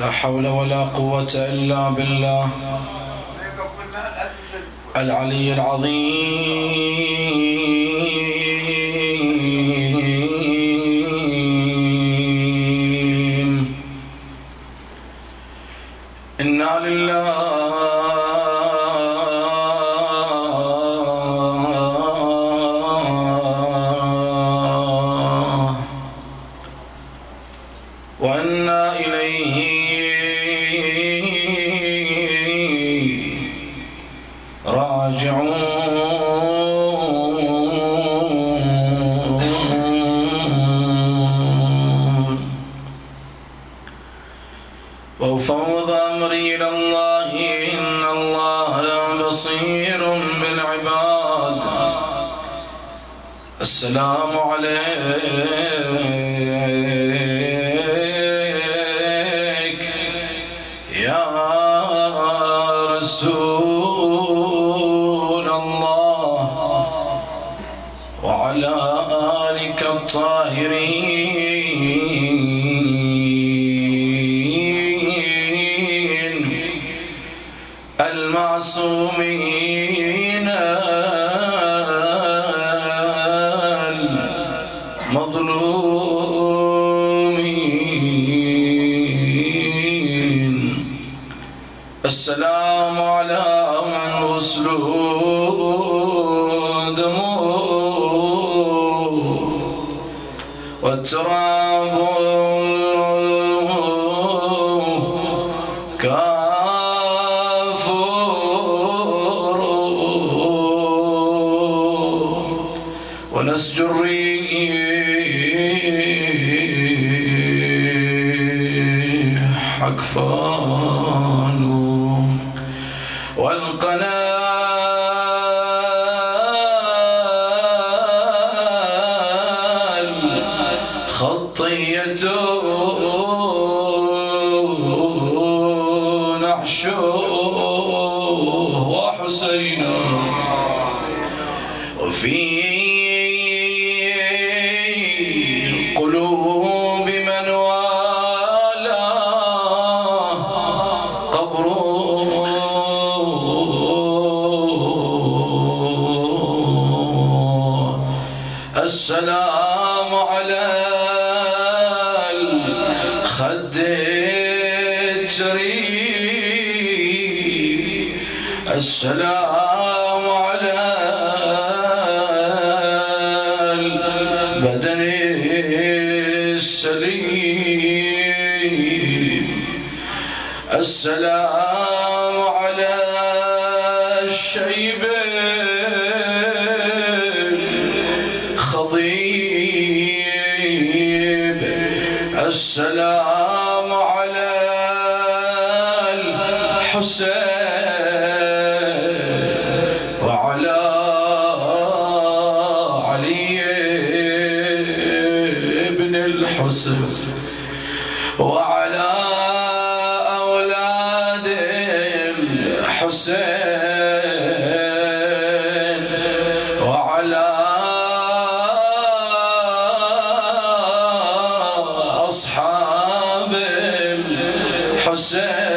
لا حول ولا قوة إلا بالله. العلي العظيم.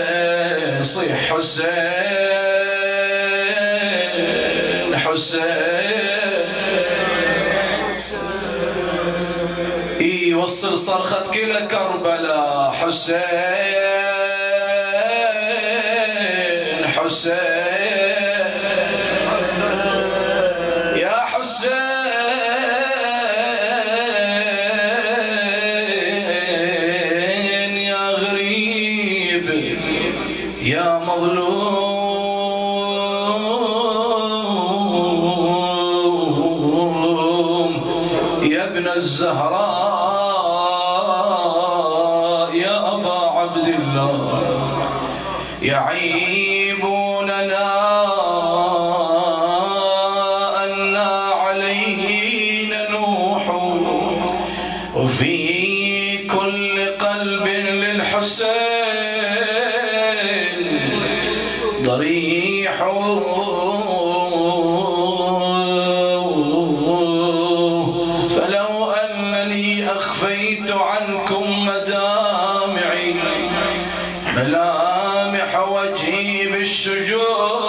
حسين صيح حسين. حسين يوصل صرخة كل كربلاء حسين. sujou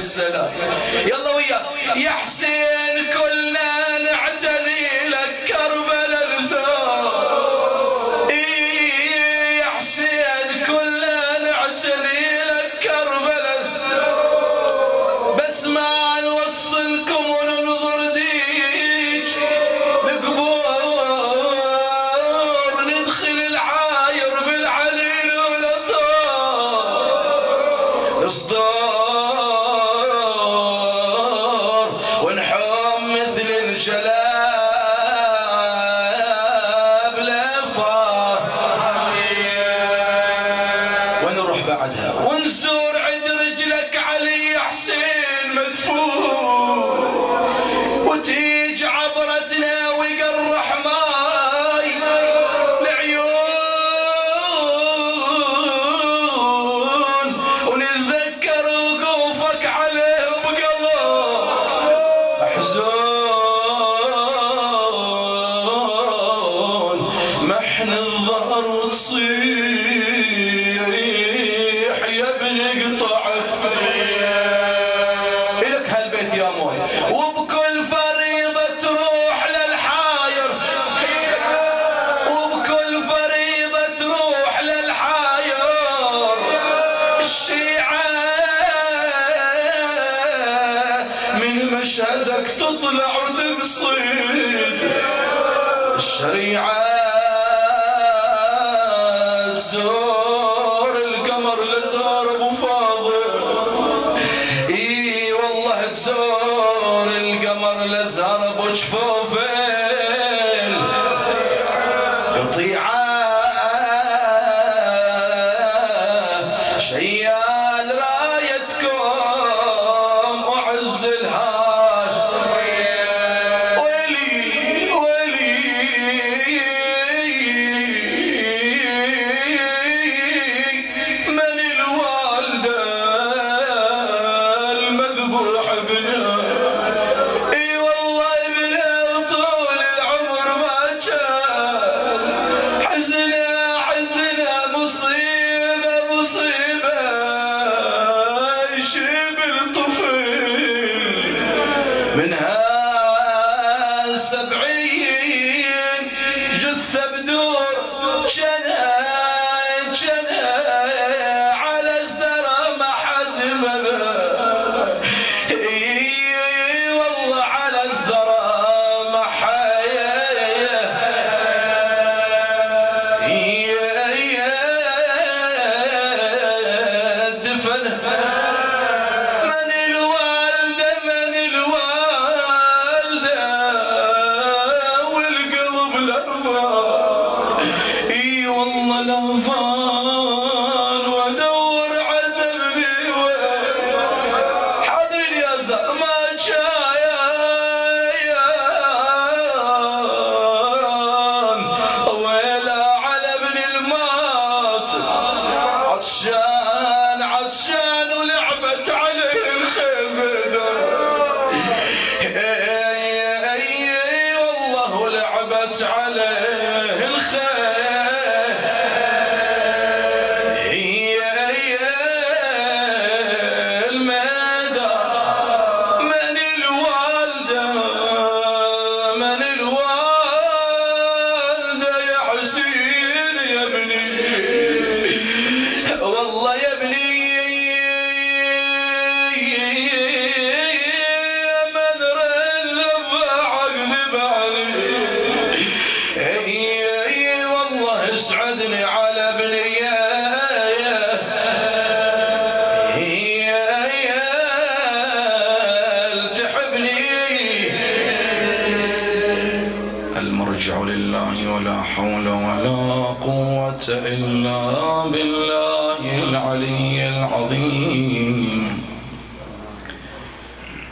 السلام. يلا ويا. يا حسين. ada قطيعة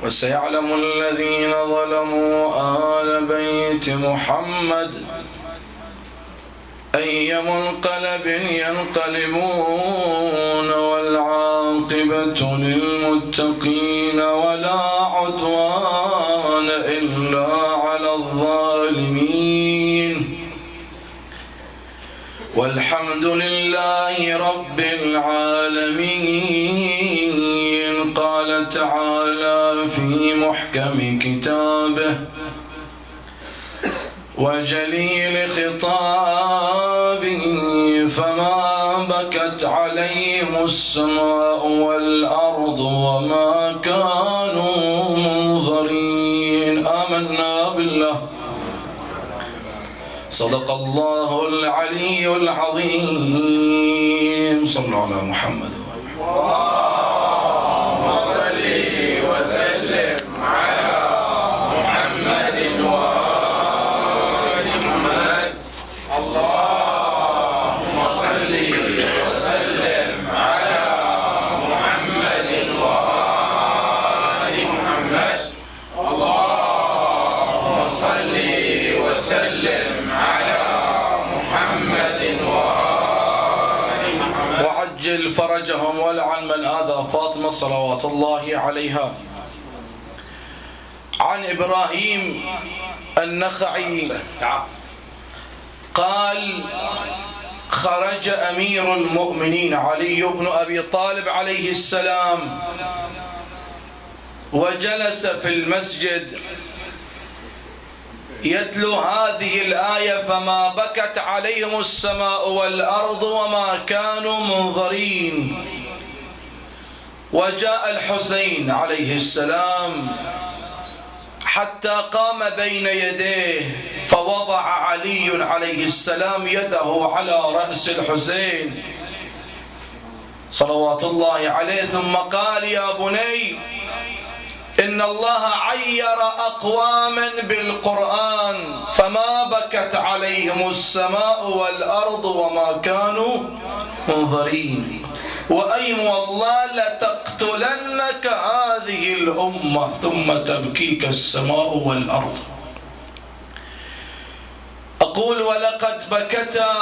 وسيعلم الذين ظلموا آل بيت محمد أي منقلب ينقلبون والعاقبة للمتقين ولا عدوان إلا على الظالمين. والحمد لله رب العالمين. قال تعالى في محكم كتابه. وجليل خطابه فما بكت عليهم السماء والأرض وما كانوا منظرين. آمنا بالله. صدق الله العلي العظيم. صلوا على محمد. فرجهم ولعن من آذى فاطمة صلوات الله عليها. عن إبراهيم النخعي قال خرج أمير المؤمنين علي بن أبي طالب عليه السلام وجلس في المسجد يتلو هذه الآية فما بكت عليهم السماء والأرض وما كانوا منظرين. وجاء الحسين عليه السلام حتى قام بين يديه فوضع علي عليه السلام يده على رأس الحسين. صلوات الله عليه. ثم قال يا بني إن الله عير أقواما بالقرآن فما بكت عليهم السماء والأرض وما كانوا منظرين. وأيم والله لتقتلنك هذه الأمة ثم تبكيك السماء والأرض. أقول ولقد بكتا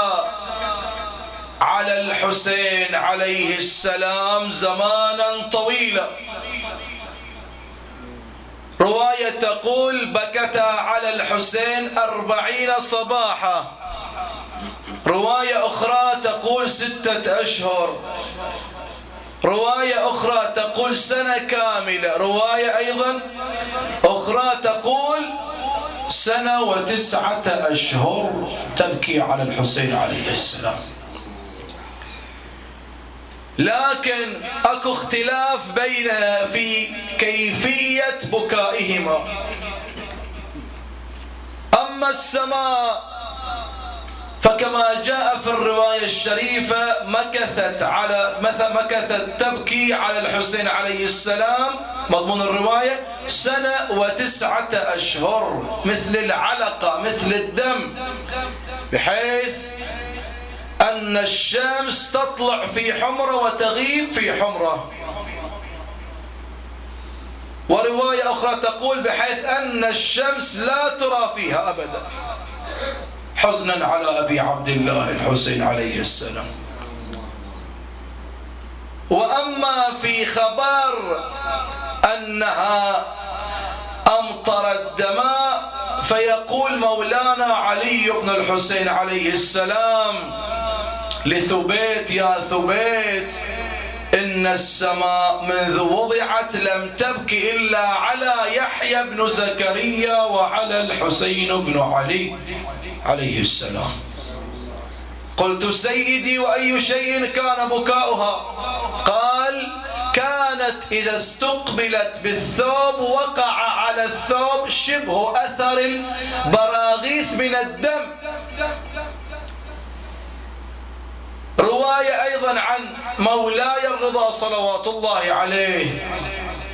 على الحسين عليه السلام زمانا طويلا. رواية تقول بكتا على الحسين أربعين صباحا. رواية أخرى تقول ستة أشهر. رواية أخرى تقول سنة كاملة. رواية أيضا أخرى تقول سنة وتسعة أشهر. تبكي على الحسين عليه السلام. لكن اكو اختلاف بين في كيفية بكائهما. أما السماء فكما جاء في الرواية الشريفة مكثت على مثل مكثت تبكي على الحسين عليه السلام مضمون الرواية سنة وتسعة أشهر مثل العلقة مثل الدم بحيث أن الشمس تطلع في حمرة وتغيب في حمرة. ورواية أخرى تقول بحيث أن الشمس لا ترى فيها أبدا. حزنا على أبي عبد الله الحسين عليه السلام. وأما في خبر أنها أمطرت دماء فيقول مولانا علي بن الحسين عليه السلام لثبيت يا ثبيت. إن السماء منذ وضعت لم تبكي إلا على يحيى بن زكريا وعلى الحسين بن علي عليه السلام. قلت سيدي وأي شيء كان بكاؤها؟ قال كانت إذا استقبلت بالثوب وقع على الثوب شبه أثر البراغيث من الدم. رواية أيضا عن مولاي الرضا صلوات الله عليه.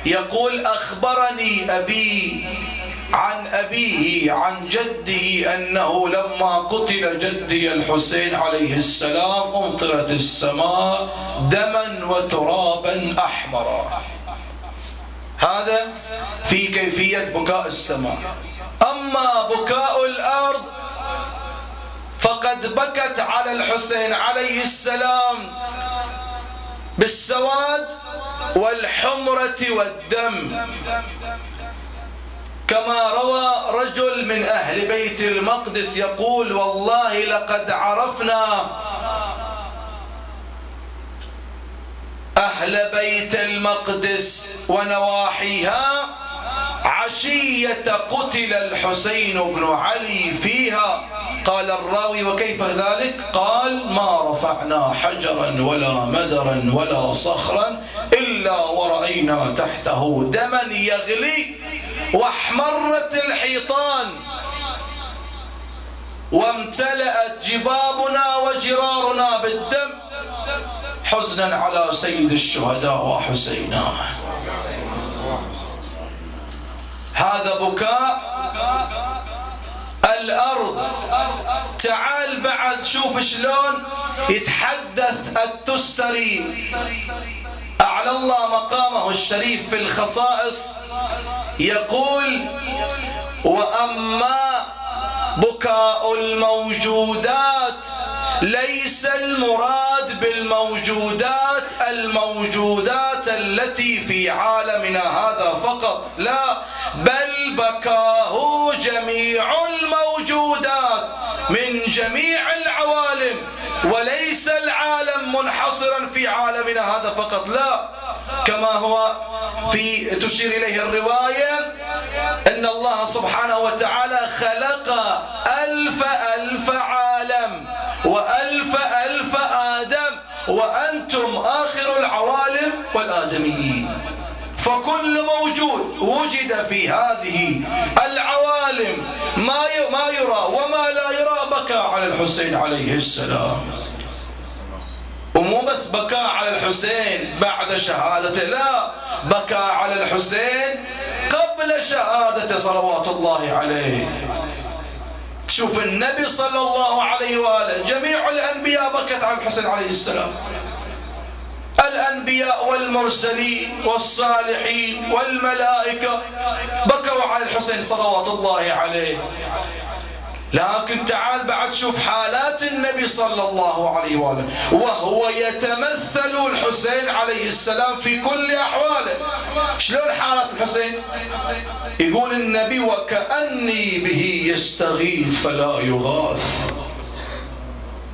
يقول أخبرني أبي عن أبيه عن جده أنه لما قتل جدي الحسين عليه السلام أمطرت السماء دما وترابا أحمرا. هذا في كيفية بكاء السماء. أما بكاء الأرض فقد بكت على الحسين عليه السلام بالسواد والحمرة والدم. كما روى رجل من أهل بيت المقدس يقول والله لقد عرفنا أهل بيت المقدس ونواحيها عشية قتل الحسين بن علي فيها. قال الراوي وكيف ذلك؟ قال ما رفعنا حجرا ولا مدرا ولا صخرا إلا ورأينا تحته دما يغلي واحمرت الحيطان وامتلأت جبابنا وجرارنا بالدم حزنا على سيد الشهداء وحسينا هذا بكاء. الأرض. تعال بعد شوف شلون يتحدث التستري أعلى الله مقامه الشريف في الخصائص. يقول وأما بكاء الموجودات ليس المراد بالموجودات الموجودات التي في عالمنا هذا فقط. لا بل بكاه جميع الموجودات من جميع العوالم وليس العالم منحصرا في عالمنا هذا فقط. لا كما هو في تشير إليه الرواية أن الله سبحانه وتعالى خلق ألف ألف عالم وألف ألف وأنتم آخر العوالم والآدميين. فكل موجود وجد في هذه العوالم ما ما يرى وما لا يرى بكى على الحسين عليه السلام. ومو بس بكى على الحسين بعد شهادته لا بكى على الحسين قبل شهادته صلوات الله عليه. تشوف النبي صلى الله عليه وآله جميع الأنبياء بكت على الحسين عليه السلام. الأنبياء والمرسلين والصالحين والملائكة بكوا على الحسين صلوات الله عليه. لكن تعال بعد شوف حالات النبي صلى الله عليه وآله. وهو يتمثل الحسين عليه السلام في كل أحواله. شلون حالات الحسين؟ يقول النبي وكأني به يستغيث فلا يغاث.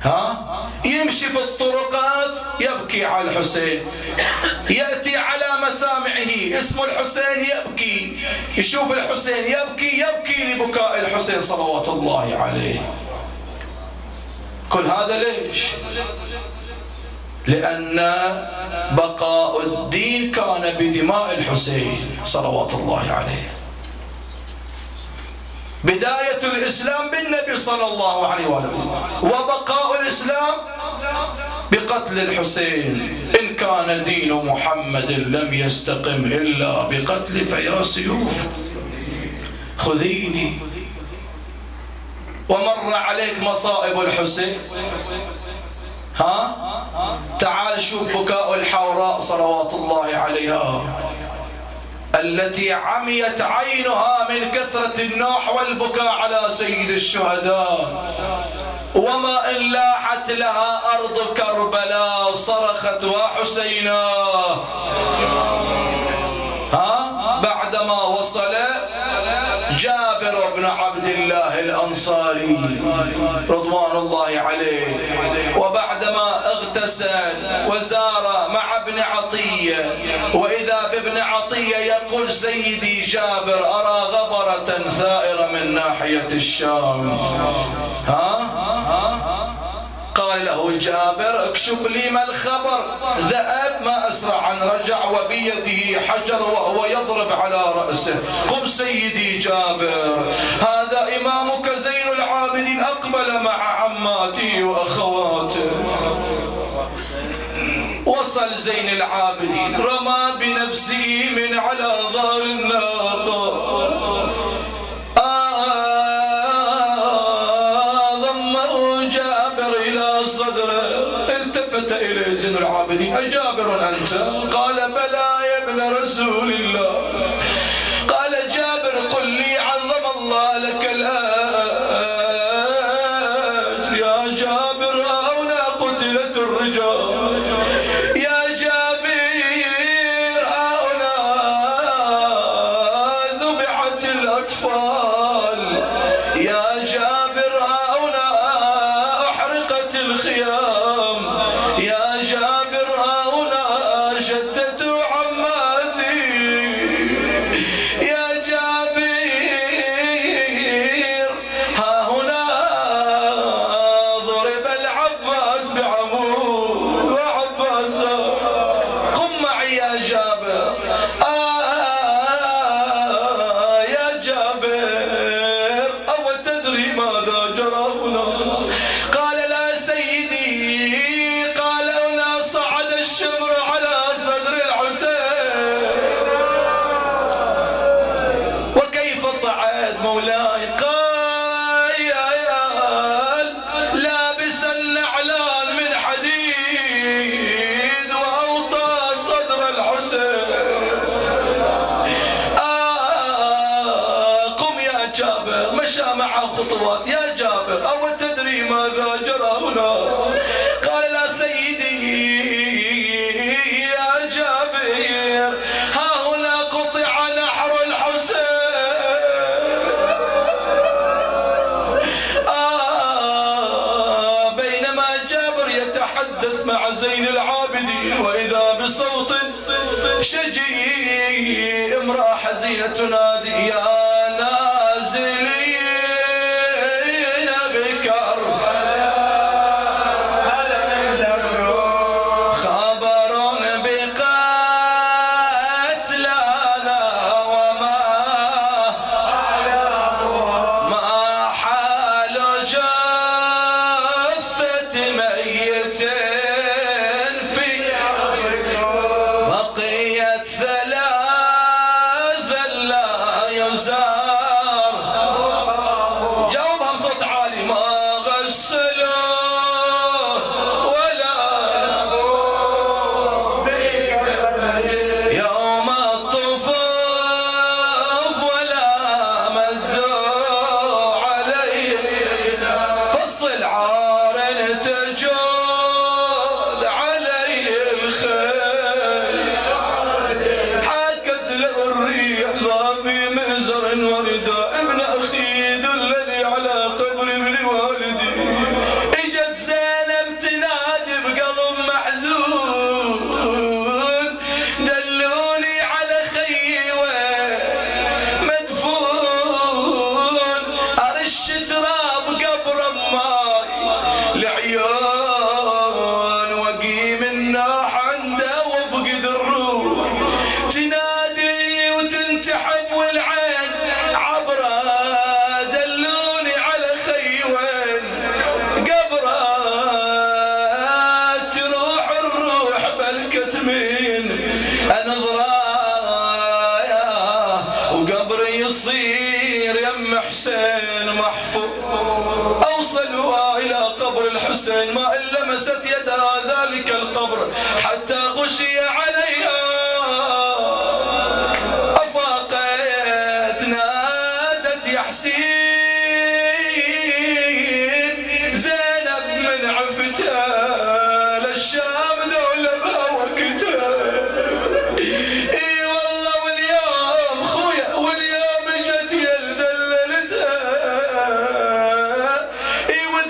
ها؟ يمشي في الطرقات يبكي على الحسين. يأتي على مسامعه اسم الحسين يبكي. يشوف الحسين يبكي يبكي لبكاء الحسين صلوات الله عليه. كل هذا ليش؟ لأن بقاء الدين كان بدماء الحسين صلوات الله عليه. بداية الإسلام بالنبي صلى الله عليه وآله وبقاء الإسلام بقتل الحسين. إن كان دين محمد لم يستقم إلا بقتل فيا سيوف خذيني. ومر عليك مصائب الحسين. ها؟ تعال شوف بكاء الحوراء صلوات الله عليها. التي عميت عينها من كثرة النوح والبكاء على سيد الشهداء. وما إن لاحت لها أرض كربلاء صرخت وحسينا بن عبد الله الأنصاري رضوان الله عليه. وبعدما اغتسل وزار مع ابن عطية وإذا بابن عطية يقول سيدي جابر أرى غبرة ثائرة من ناحية الشام. ها؟ قال له جابر اكشف لي ما الخبر. ذأب ما أسرع أن رجع وبيده حجر وهو يضرب على رأسه. قم سيدي جابر هذا إمامك زين العابدين أقبل مع عماتي وأخواته وصل زين العابدين رمى بنفسه من على ظهر الناقة. زين العابدين. أجابر أنت قال بلى يا ابن رسول الله. قال جابر قل لي عظم الله لك الآن خطوات شجي امرأة حزينة تنادي يا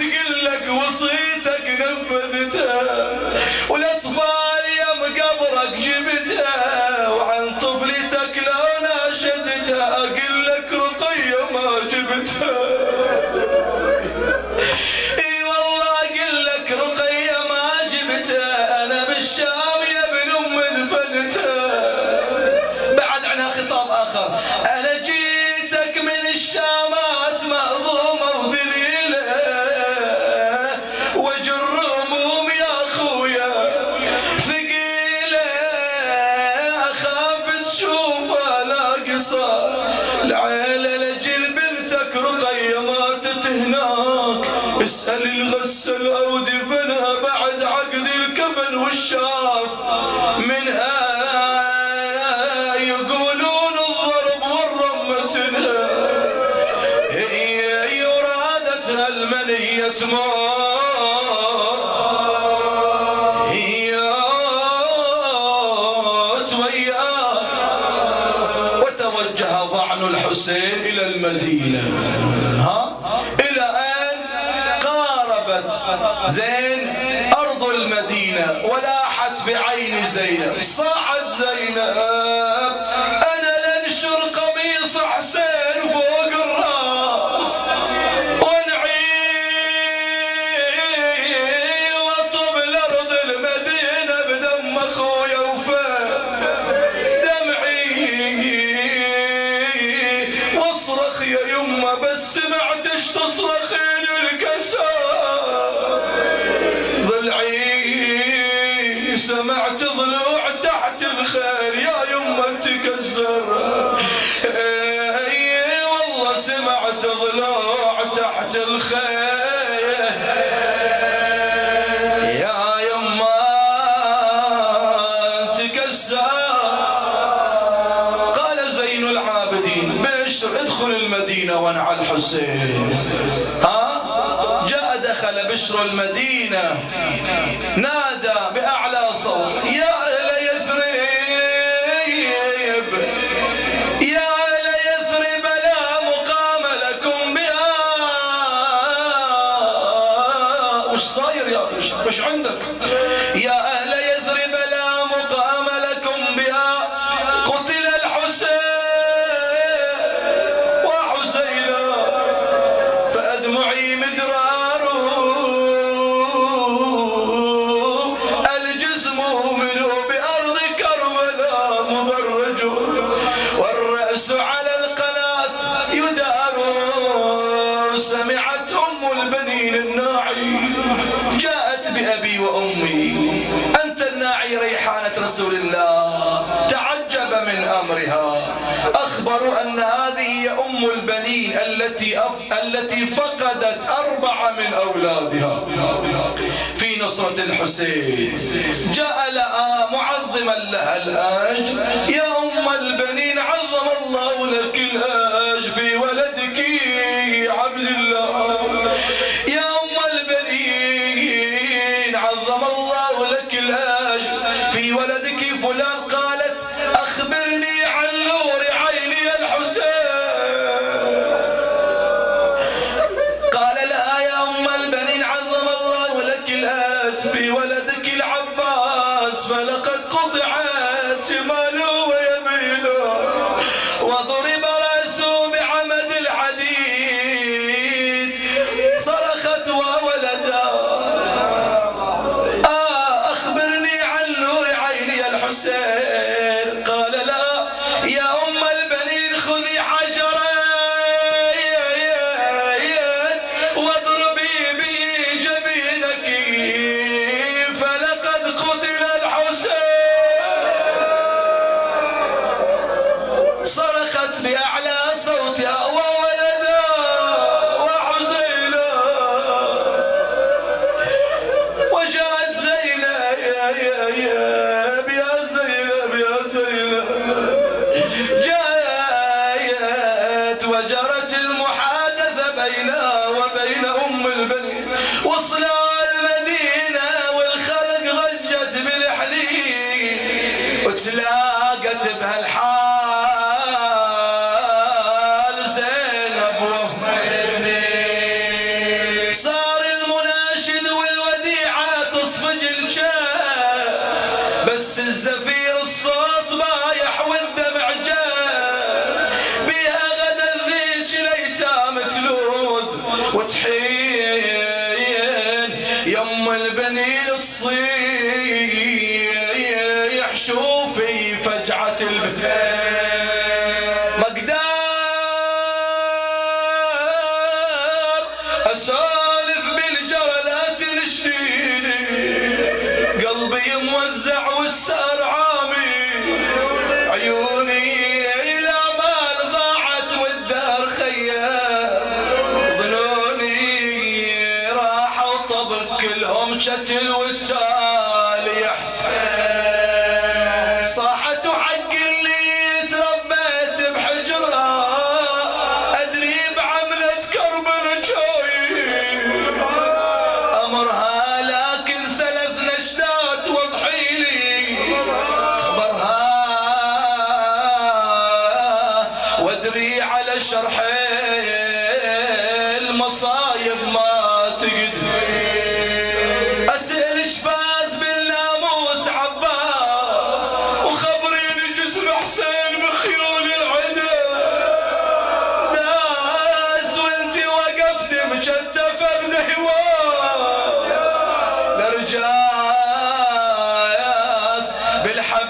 இடத்துக்கு زين أرض المدينة ولاحت بعين زينب صاحت زينب. التي أف... التي فقدت أربعة من أولادها. في نصرة الحسين. جاء لها معظما لها الأج. يا أم البنين عظم الله لك الأج في ولدك عبد الله. يا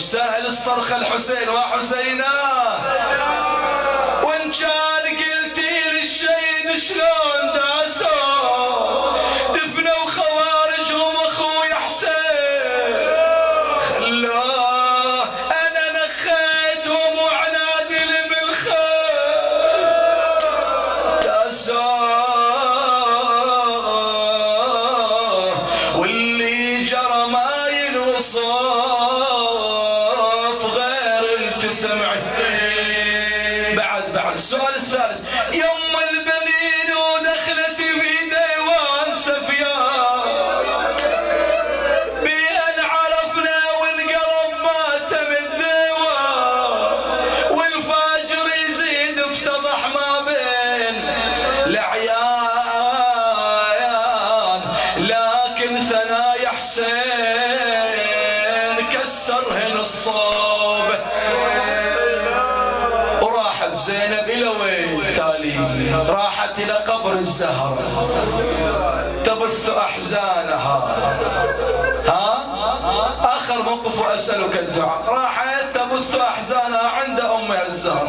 يستاهل الصرخة الحسين وحسينا موقف وأسألك الدعاء. راحت تبث أحزانها عند أمها الزهر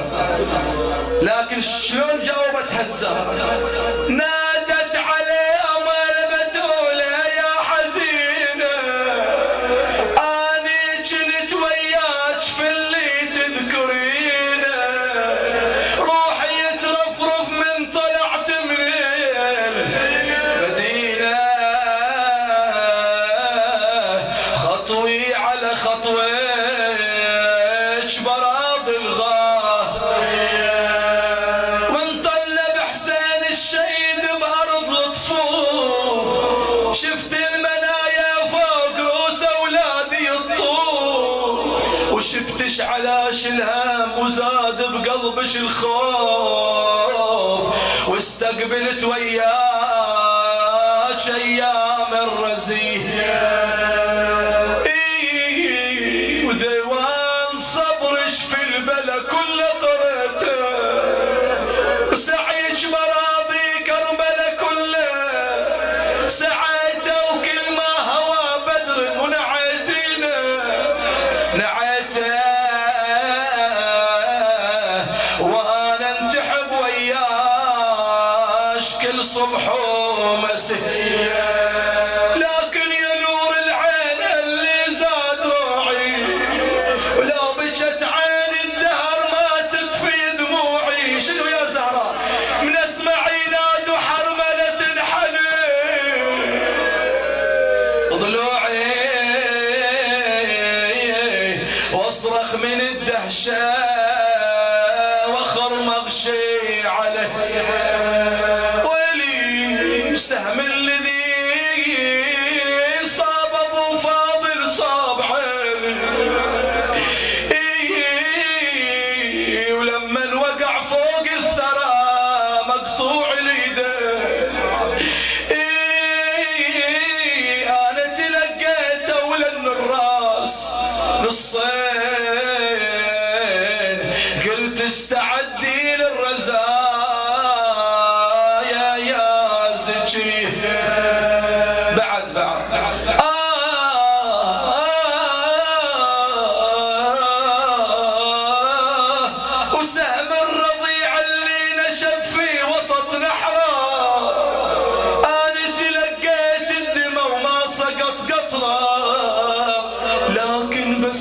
لكن شلون جاوبتها الزهر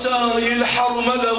سايل حرملة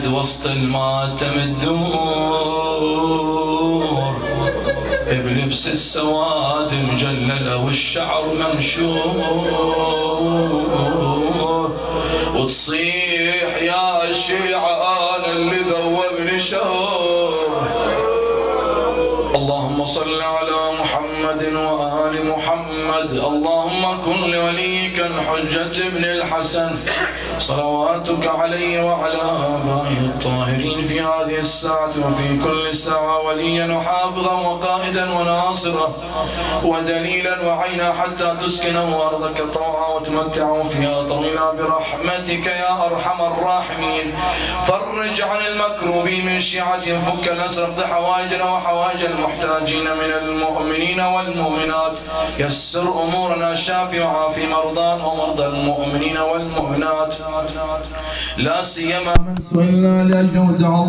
الواحد وسط الماتم الدور بلبس السواد مجللة والشعر منشور وتصيح يا شيعة أنا اللي ذوبني شهور. اللهم صل على محمد وآل محمد. اللهم كن لوليك الحجة ابن الحسن. صلواتك عليه وعلى آبائه الطاهرين في هذه الساعة وفي كل ساعة وليا وحافظا وقائدا وناصرا ودليلا وعينا حتى تسكنه أرضك طوعا وتمتعه فيها طويلا برحمتك يا أرحم الراحمين. فرج عن المكروبين من شيعتهم فك الأسر حوائجنا وحوائج المحتاجين من المؤمنين والمؤمنات. يسر أمورنا شافي وعافي مرضان ومرضى المؤمنين والمؤمنات. لا سيما من سئلنا لأجل ودع الله